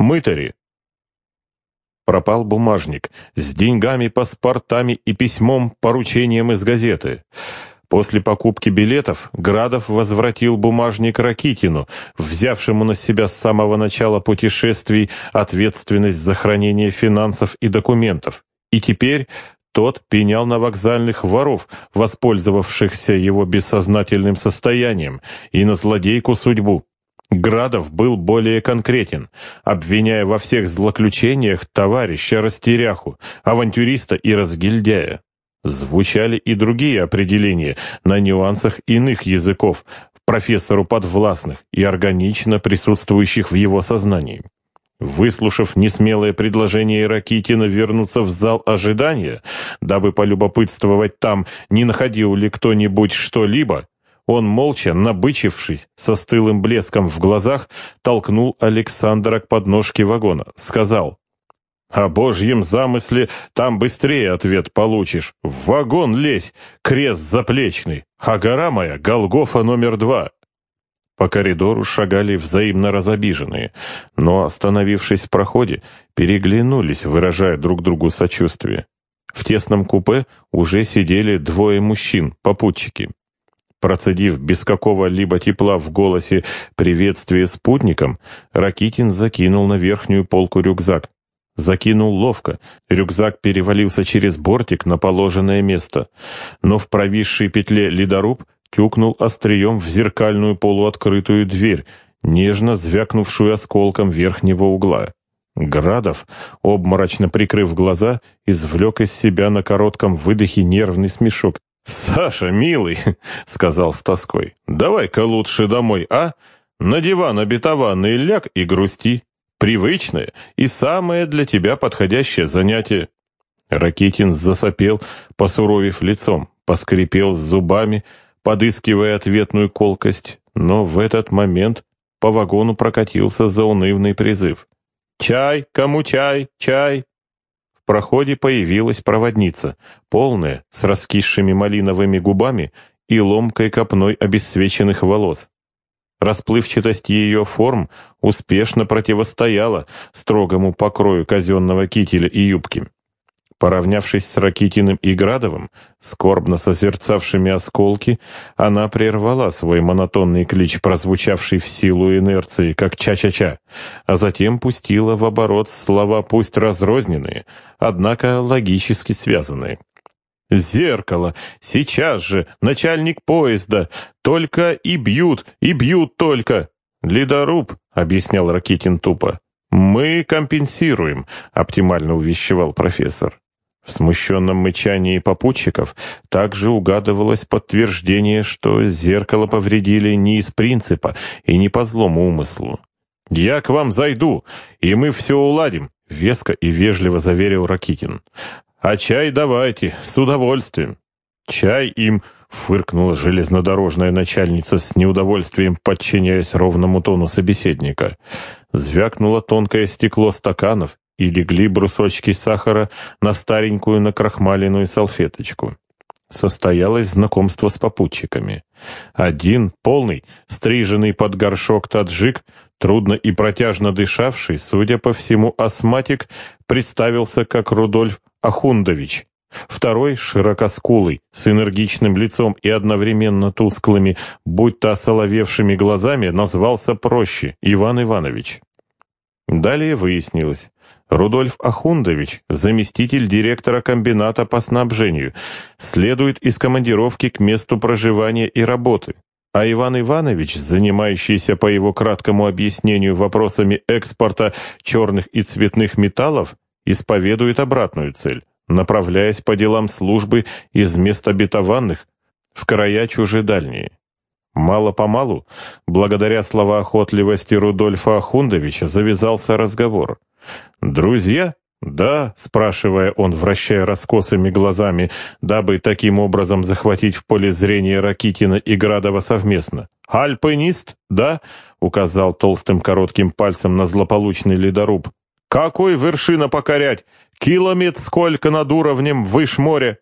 Мытари. Пропал бумажник с деньгами, паспортами и письмом, поручением из газеты. После покупки билетов Градов возвратил бумажник Ракитину, взявшему на себя с самого начала путешествий ответственность за хранение финансов и документов. И теперь тот пенял на вокзальных воров, воспользовавшихся его бессознательным состоянием, и на злодейку судьбу. Градов был более конкретен, обвиняя во всех злоключениях товарища Растеряху, авантюриста и разгильдяя. Звучали и другие определения на нюансах иных языков, профессору подвластных и органично присутствующих в его сознании. Выслушав несмелое предложение Ракитина вернуться в зал ожидания, дабы полюбопытствовать там, не находил ли кто-нибудь что-либо, он, молча, набычившись, со стылым блеском в глазах, толкнул Александра к подножке вагона, сказал о божьем замысле там быстрее ответ получишь. В вагон лезь, крест заплечный, а гора моя — Голгофа номер два. По коридору шагали взаимно разобиженные, но, остановившись в проходе, переглянулись, выражая друг другу сочувствие. В тесном купе уже сидели двое мужчин, попутчики. Процедив без какого-либо тепла в голосе приветствие спутникам, Ракитин закинул на верхнюю полку рюкзак, Закинул ловко, рюкзак перевалился через бортик на положенное место, но в провисшей петле ледоруб тюкнул острием в зеркальную полуоткрытую дверь, нежно звякнувшую осколком верхнего угла. Градов, обморочно прикрыв глаза, извлек из себя на коротком выдохе нервный смешок. «Саша, милый!» — сказал с тоской. «Давай-ка лучше домой, а? На диван обетованный ляг и грусти привычное и самое для тебя подходящее занятие». Ракитин засопел, посуровив лицом, поскрипел зубами, подыскивая ответную колкость, но в этот момент по вагону прокатился заунывный призыв. «Чай! Кому чай? Чай!» Проходе появилась проводница, полная, с раскисшими малиновыми губами и ломкой копной обесцвеченных волос. Расплывчатость ее форм успешно противостояла строгому покрою казенного кителя и юбки. Поравнявшись с Ракитиным и Градовым, скорбно созерцавшими осколки, она прервала свой монотонный клич, прозвучавший в силу инерции, как ча-ча-ча, а затем пустила в оборот слова пусть разрозненные, однако логически связанные. Зеркало! Сейчас же! Начальник поезда! Только и бьют, и бьют только!» «Ледоруб», — объяснял Ракитин тупо. «Мы компенсируем», — оптимально увещевал профессор. В смущенном мычании попутчиков также угадывалось подтверждение, что зеркало повредили не из принципа и не по злому умыслу. «Я к вам зайду, и мы все уладим», — веско и вежливо заверил Ракитин. «А чай давайте, с удовольствием». «Чай им», — фыркнула железнодорожная начальница с неудовольствием, подчиняясь ровному тону собеседника. Звякнуло тонкое стекло стаканов, и легли брусочки сахара на старенькую накрахмаленную салфеточку. Состоялось знакомство с попутчиками. Один, полный, стриженный под горшок таджик, трудно и протяжно дышавший, судя по всему, астматик, представился как Рудольф Ахундович. Второй, широкоскулый, с энергичным лицом и одновременно тусклыми, будто осоловевшими глазами, назвался проще Иван Иванович. Далее выяснилось, Рудольф Ахундович, заместитель директора комбината по снабжению, следует из командировки к месту проживания и работы, а Иван Иванович, занимающийся по его краткому объяснению вопросами экспорта черных и цветных металлов, исповедует обратную цель, направляясь по делам службы из мест обетованных в края чужедальние. Мало-помалу, благодаря словоохотливости Рудольфа Ахундовича, завязался разговор. «Друзья?» «Да», — спрашивая он, вращая раскосыми глазами, дабы таким образом захватить в поле зрения Ракитина и Градова совместно. «Альпинист?» «Да», — указал толстым коротким пальцем на злополучный ледоруб. «Какой вершина покорять? Километр сколько над уровнем выше моря?»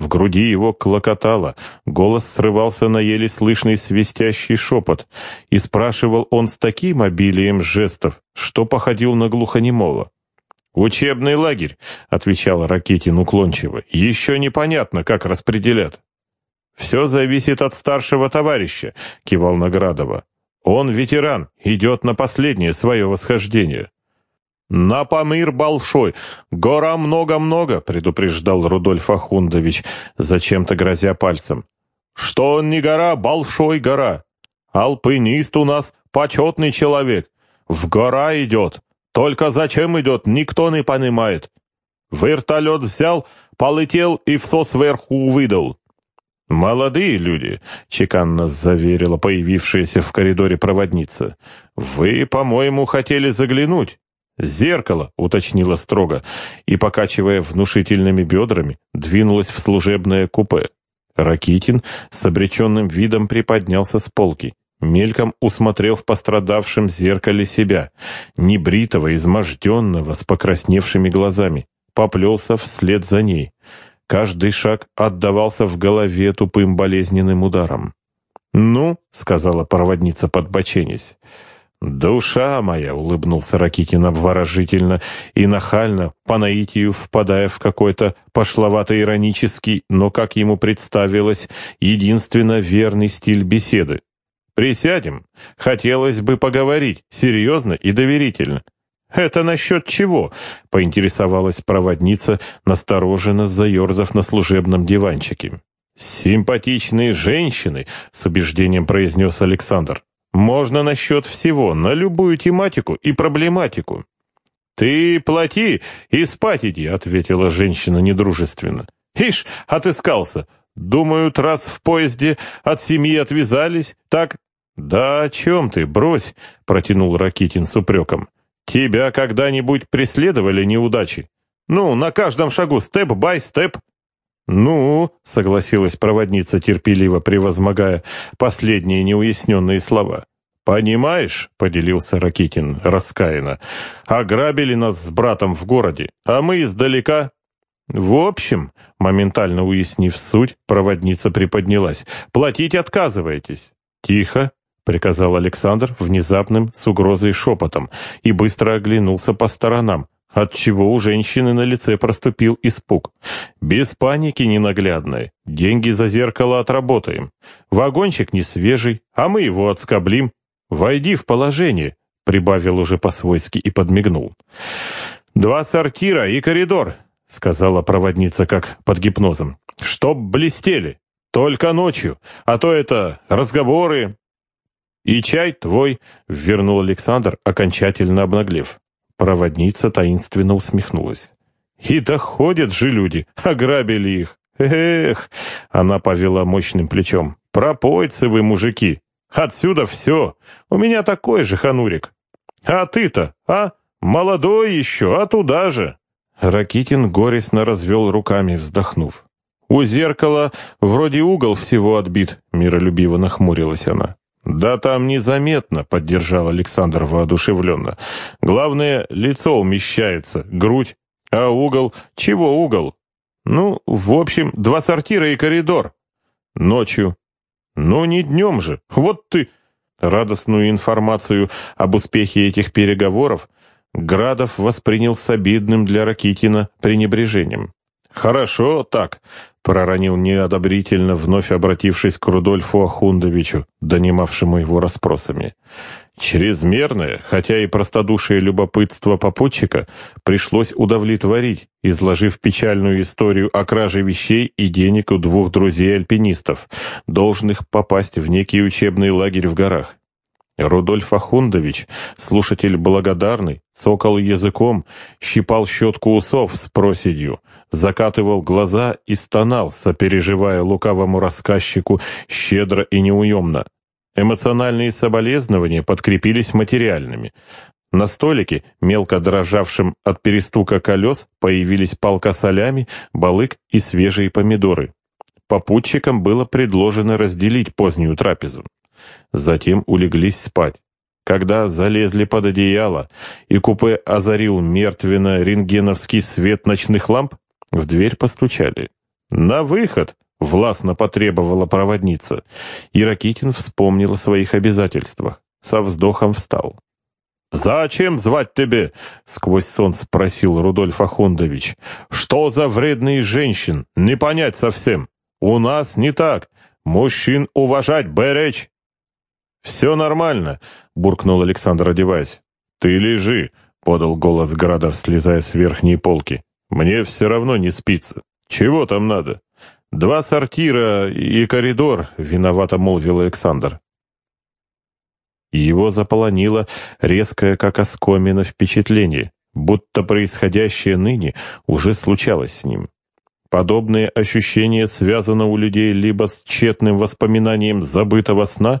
В груди его клокотало, голос срывался на еле слышный свистящий шепот, и спрашивал он с таким обилием жестов, что походил на глухонемола. «Учебный лагерь», — отвечал Ракетин уклончиво, — «еще непонятно, как распределят». «Все зависит от старшего товарища», — кивал Наградова. «Он ветеран, идет на последнее свое восхождение». «На Памир большой! Гора много-много!» — предупреждал Рудольф Ахундович, зачем-то грозя пальцем. «Что он не гора, большой гора! Алпинист у нас почетный человек. В гора идет. Только зачем идет, никто не понимает. Вертолет взял, полетел и все сверху выдал. «Молодые люди», — чеканно заверила появившаяся в коридоре проводница, — «вы, по-моему, хотели заглянуть». «Зеркало», — уточнила строго, и, покачивая внушительными бедрами, двинулась в служебное купе. Ракитин с обреченным видом приподнялся с полки, мельком усмотрел в пострадавшем зеркале себя, небритого, изможденного, с покрасневшими глазами, поплелся вслед за ней. Каждый шаг отдавался в голове тупым болезненным ударом. «Ну», — сказала проводница, подбоченясь, — «Душа моя!» — улыбнулся Ракитин обворожительно и нахально, по наитию впадая в какой-то пошловато-иронический, но, как ему представилось, единственно верный стиль беседы. «Присядем. Хотелось бы поговорить, серьезно и доверительно». «Это насчет чего?» — поинтересовалась проводница, настороженно заерзав на служебном диванчике. «Симпатичные женщины», — с убеждением произнес Александр. Можно насчет всего, на любую тематику и проблематику. «Ты плати и спать иди», — ответила женщина недружественно. «Ишь, отыскался. Думают, раз в поезде от семьи отвязались, так...» «Да о чем ты, брось», — протянул Ракитин с упреком. «Тебя когда-нибудь преследовали неудачи? Ну, на каждом шагу степ-бай-степ». «Ну», — согласилась проводница, терпеливо превозмогая последние неуясненные слова. «Понимаешь», — поделился Ракитин раскаянно, — «ограбили нас с братом в городе, а мы издалека». «В общем», — моментально уяснив суть, проводница приподнялась, — «платить отказываетесь». «Тихо», — приказал Александр внезапным с угрозой шепотом и быстро оглянулся по сторонам, отчего у женщины на лице проступил испуг. «Без паники ненаглядной. Деньги за зеркало отработаем. Вагончик не свежий, а мы его отскоблим. Войди в положение», — прибавил уже по-свойски и подмигнул. «Два сортира и коридор», — сказала проводница как под гипнозом. «Чтоб блестели. Только ночью, а то это разговоры». «И чай твой», — вернул Александр, окончательно обнаглев. Проводница таинственно усмехнулась. «И доходят же люди, ограбили их. Эх!» Она повела мощным плечом. «Пропойцы вы, мужики! Отсюда все! У меня такой же ханурик! А ты-то, а? Молодой еще, а туда же!» Ракитин горестно развел руками, вздохнув. «У зеркала вроде угол всего отбит», — миролюбиво нахмурилась она. «Да там незаметно», — поддержал Александр воодушевленно. «Главное, лицо умещается, грудь. А угол? Чего угол? Ну, в общем, два сортира и коридор. Ночью. Ну, не днем же. Вот ты...» Радостную информацию об успехе этих переговоров Градов воспринял с обидным для Ракитина пренебрежением. «Хорошо так», — проронил неодобрительно, вновь обратившись к Рудольфу Ахундовичу, донимавшему его расспросами. Чрезмерное, хотя и простодушие любопытство попутчика пришлось удовлетворить, изложив печальную историю о краже вещей и денег у двух друзей-альпинистов, должных попасть в некий учебный лагерь в горах. Рудольф Ахундович, слушатель благодарный, цокал языком, щипал щетку усов с проседью, закатывал глаза и стонал, сопереживая лукавому рассказчику щедро и неуемно. Эмоциональные соболезнования подкрепились материальными. На столике, мелко дрожавшем от перестука колес, появились палка солями, балык и свежие помидоры. Попутчикам было предложено разделить позднюю трапезу. Затем улеглись спать. Когда залезли под одеяло, и купе озарил мертвенно рентгеновский свет ночных ламп, в дверь постучали. «На выход!» — властно потребовала проводница. И Ракитин вспомнил о своих обязательствах. Со вздохом встал. «Зачем звать тебе?» — сквозь сон спросил Рудольф Ахундович. «Что за вредные женщин? Не понять совсем. У нас не так. Мужчин уважать, беречь». «Все нормально», — буркнул Александр, одеваясь. «Ты лежи», — подал голос Градов, слезая с верхней полки. «Мне все равно не спится. Чего там надо?» «Два сортира и коридор», — виновато молвил Александр. Его заполонило резкое, как оскомина, впечатление, будто происходящее ныне уже случалось с ним. Подобные ощущения связаны у людей либо с тщетным воспоминанием забытого сна,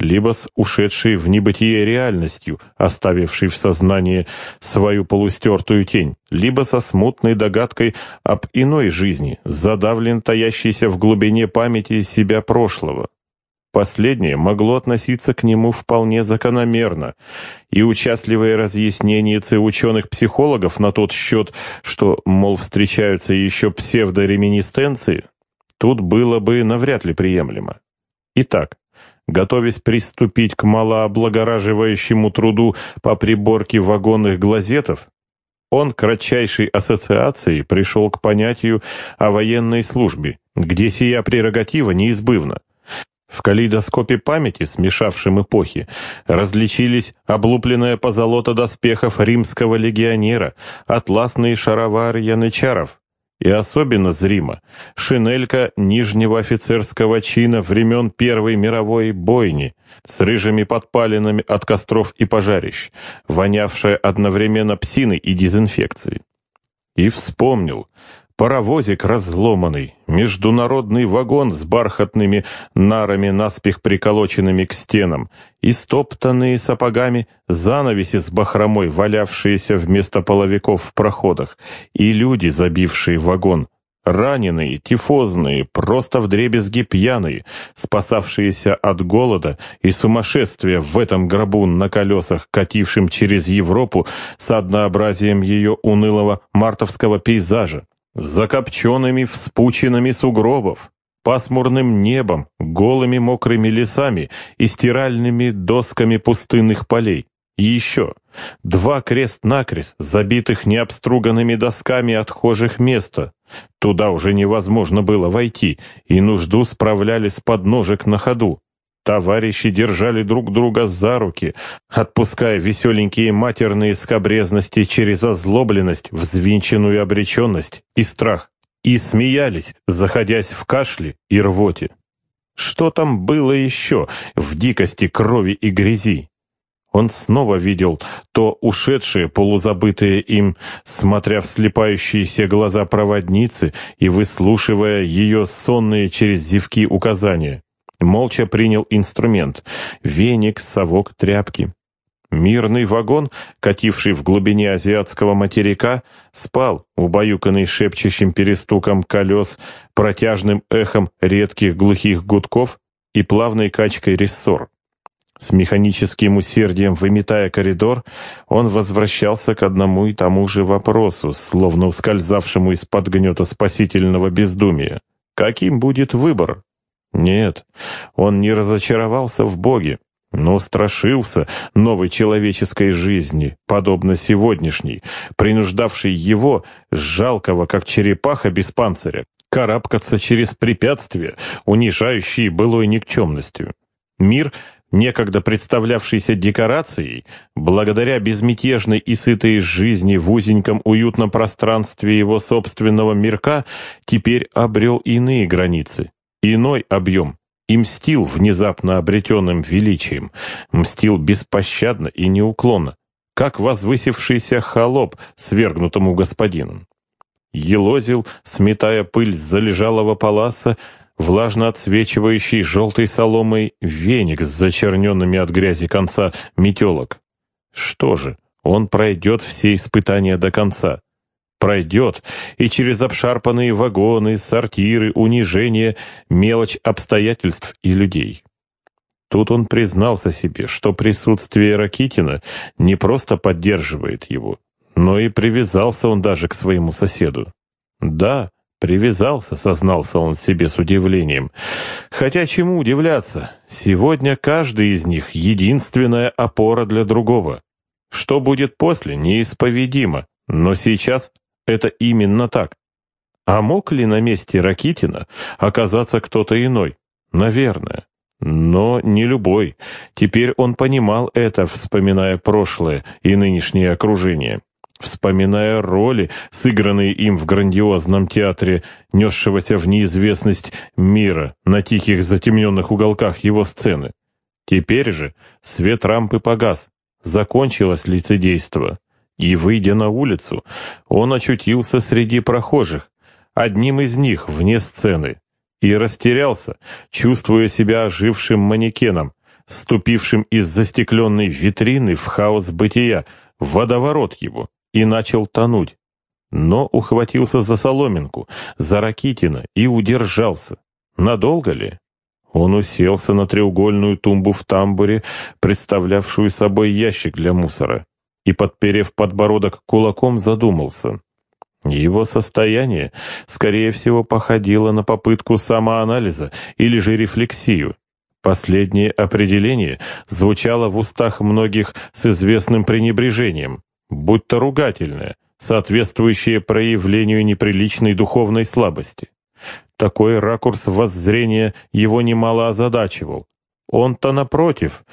либо с ушедшей в небытие реальностью, оставившей в сознании свою полустертую тень, либо со смутной догадкой об иной жизни, задавлен таящейся в глубине памяти себя прошлого. Последнее могло относиться к нему вполне закономерно, и участливые разъяснения ученых-психологов на тот счет, что, мол, встречаются еще псевдореминистенции, тут было бы навряд ли приемлемо. Итак, готовясь приступить к малооблагораживающему труду по приборке вагонных глазетов, он кратчайшей ассоциацией пришел к понятию о военной службе, где сия прерогатива неизбывна. В калейдоскопе памяти, смешавшем эпохи, различились облупленная позолота доспехов римского легионера, атласные шаровары янычаров, и особенно зримо шинелька нижнего офицерского чина времен Первой мировой бойни с рыжими подпалинами от костров и пожарищ, вонявшая одновременно псиной и дезинфекцией. И вспомнил, Паровозик разломанный, международный вагон с бархатными нарами, наспех приколоченными к стенам, и стоптанные сапогами занавеси с бахромой, валявшиеся вместо половиков в проходах, и люди, забившие вагон, раненые, тифозные, просто вдребезги пьяные, спасавшиеся от голода и сумасшествия в этом гробу на колесах, катившим через Европу с однообразием ее унылого мартовского пейзажа закопченными вспучинами сугробов, пасмурным небом, голыми мокрыми лесами и стиральными досками пустынных полей. И еще два крест-накрест, забитых необструганными досками отхожих места. Туда уже невозможно было войти, и нужду справляли с подножек на ходу. Товарищи держали друг друга за руки, отпуская веселенькие матерные скобрезности через озлобленность, взвинченную обреченность и страх, и смеялись, заходясь в кашле и рвоте. Что там было еще в дикости крови и грязи? Он снова видел то ушедшее, полузабытое им, смотря в слепающиеся глаза проводницы и выслушивая ее сонные через зевки указания. Молча принял инструмент — веник, совок, тряпки. Мирный вагон, кативший в глубине азиатского материка, спал, убаюканный шепчущим перестуком колес, протяжным эхом редких глухих гудков и плавной качкой рессор. С механическим усердием выметая коридор, он возвращался к одному и тому же вопросу, словно ускользавшему из-под гнета спасительного бездумия. Каким будет выбор? Нет, он не разочаровался в Боге, но страшился новой человеческой жизни, подобно сегодняшней, принуждавшей его, жалкого как черепаха без панциря, карабкаться через препятствия, унижающие былой никчемностью. Мир, некогда представлявшийся декорацией, благодаря безмятежной и сытой жизни в узеньком уютном пространстве его собственного мирка, теперь обрел иные границы, иной объем и мстил внезапно обретенным величием, мстил беспощадно и неуклонно, как возвысившийся холоп свергнутому господину. Елозил, сметая пыль с залежалого паласа, влажно отсвечивающий желтой соломой веник с зачерненными от грязи конца метелок. Что же, он пройдет все испытания до конца пройдет, и через обшарпанные вагоны, сортиры, унижения, мелочь обстоятельств и людей. Тут он признался себе, что присутствие Ракитина не просто поддерживает его, но и привязался он даже к своему соседу. Да, Привязался, сознался он себе с удивлением. Хотя чему удивляться? Сегодня каждый из них — единственная опора для другого. Что будет после, неисповедимо, но сейчас это именно так. А мог ли на месте Ракитина оказаться кто-то иной? Наверное. Но не любой. Теперь он понимал это, вспоминая прошлое и нынешнее окружение вспоминая роли, сыгранные им в грандиозном театре, несшегося в неизвестность мира на тихих затемненных уголках его сцены. Теперь же свет рампы погас, закончилось лицедейство, и, выйдя на улицу, он очутился среди прохожих, одним из них вне сцены, и растерялся, чувствуя себя ожившим манекеном, ступившим из застекленной витрины в хаос бытия, в водоворот его и начал тонуть. Но ухватился за соломинку, за Ракитина и удержался. Надолго ли? Он уселся на треугольную тумбу в тамбуре, представлявшую собой ящик для мусора, и, подперев подбородок кулаком, задумался. Его состояние, скорее всего, походило на попытку самоанализа или же рефлексию. Последнее определение звучало в устах многих с известным пренебрежением будто ругательное, соответствующее проявлению неприличной духовной слабости. Такой ракурс воззрения его немало озадачивал. Он-то, напротив,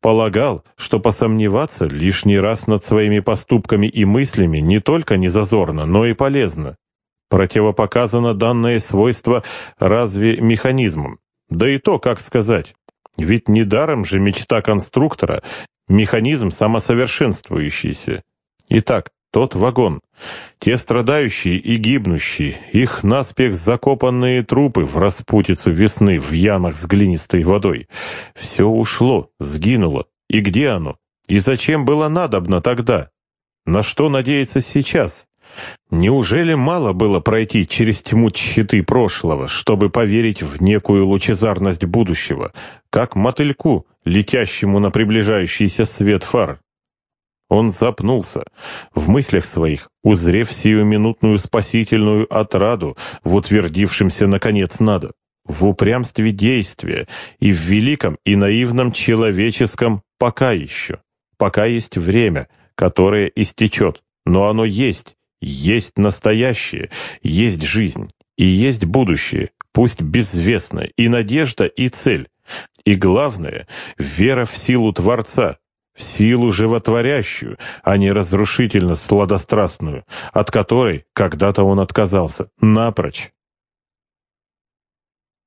полагал, что посомневаться лишний раз над своими поступками и мыслями не только не зазорно, но и полезно. Противопоказано данное свойство разве механизмом? Да и то, как сказать. Ведь недаром же мечта конструктора — механизм самосовершенствующийся. Итак, тот вагон. Те страдающие и гибнущие, их наспех закопанные трупы в распутицу весны в ямах с глинистой водой. Все ушло, сгинуло. И где оно? И зачем было надобно тогда? На что надеяться сейчас? Неужели мало было пройти через тьму щиты прошлого, чтобы поверить в некую лучезарность будущего, как мотыльку, летящему на приближающийся свет фар? Он запнулся, в мыслях своих, узрев сиюминутную спасительную отраду в утвердившемся, наконец, надо, в упрямстве действия и в великом и наивном человеческом «пока еще». Пока есть время, которое истечет, но оно есть, есть настоящее, есть жизнь и есть будущее, пусть безвестное, и надежда, и цель. И главное — вера в силу Творца, в силу животворящую, а не разрушительно-сладострастную, от которой когда-то он отказался, напрочь.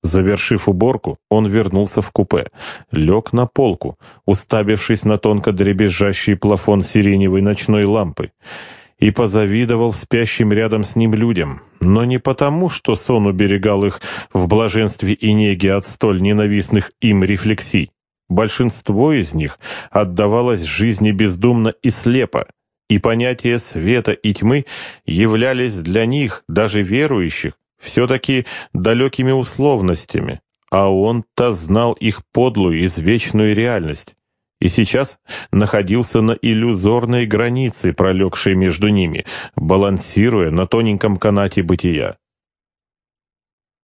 Завершив уборку, он вернулся в купе, лег на полку, уставившись на тонко дребезжащий плафон сиреневой ночной лампы, и позавидовал спящим рядом с ним людям, но не потому, что сон уберегал их в блаженстве и неге от столь ненавистных им рефлексий, Большинство из них отдавалось жизни бездумно и слепо, и понятия света и тьмы являлись для них, даже верующих, все-таки далекими условностями, а он-то знал их подлую, извечную реальность, и сейчас находился на иллюзорной границе, пролегшей между ними, балансируя на тоненьком канате бытия.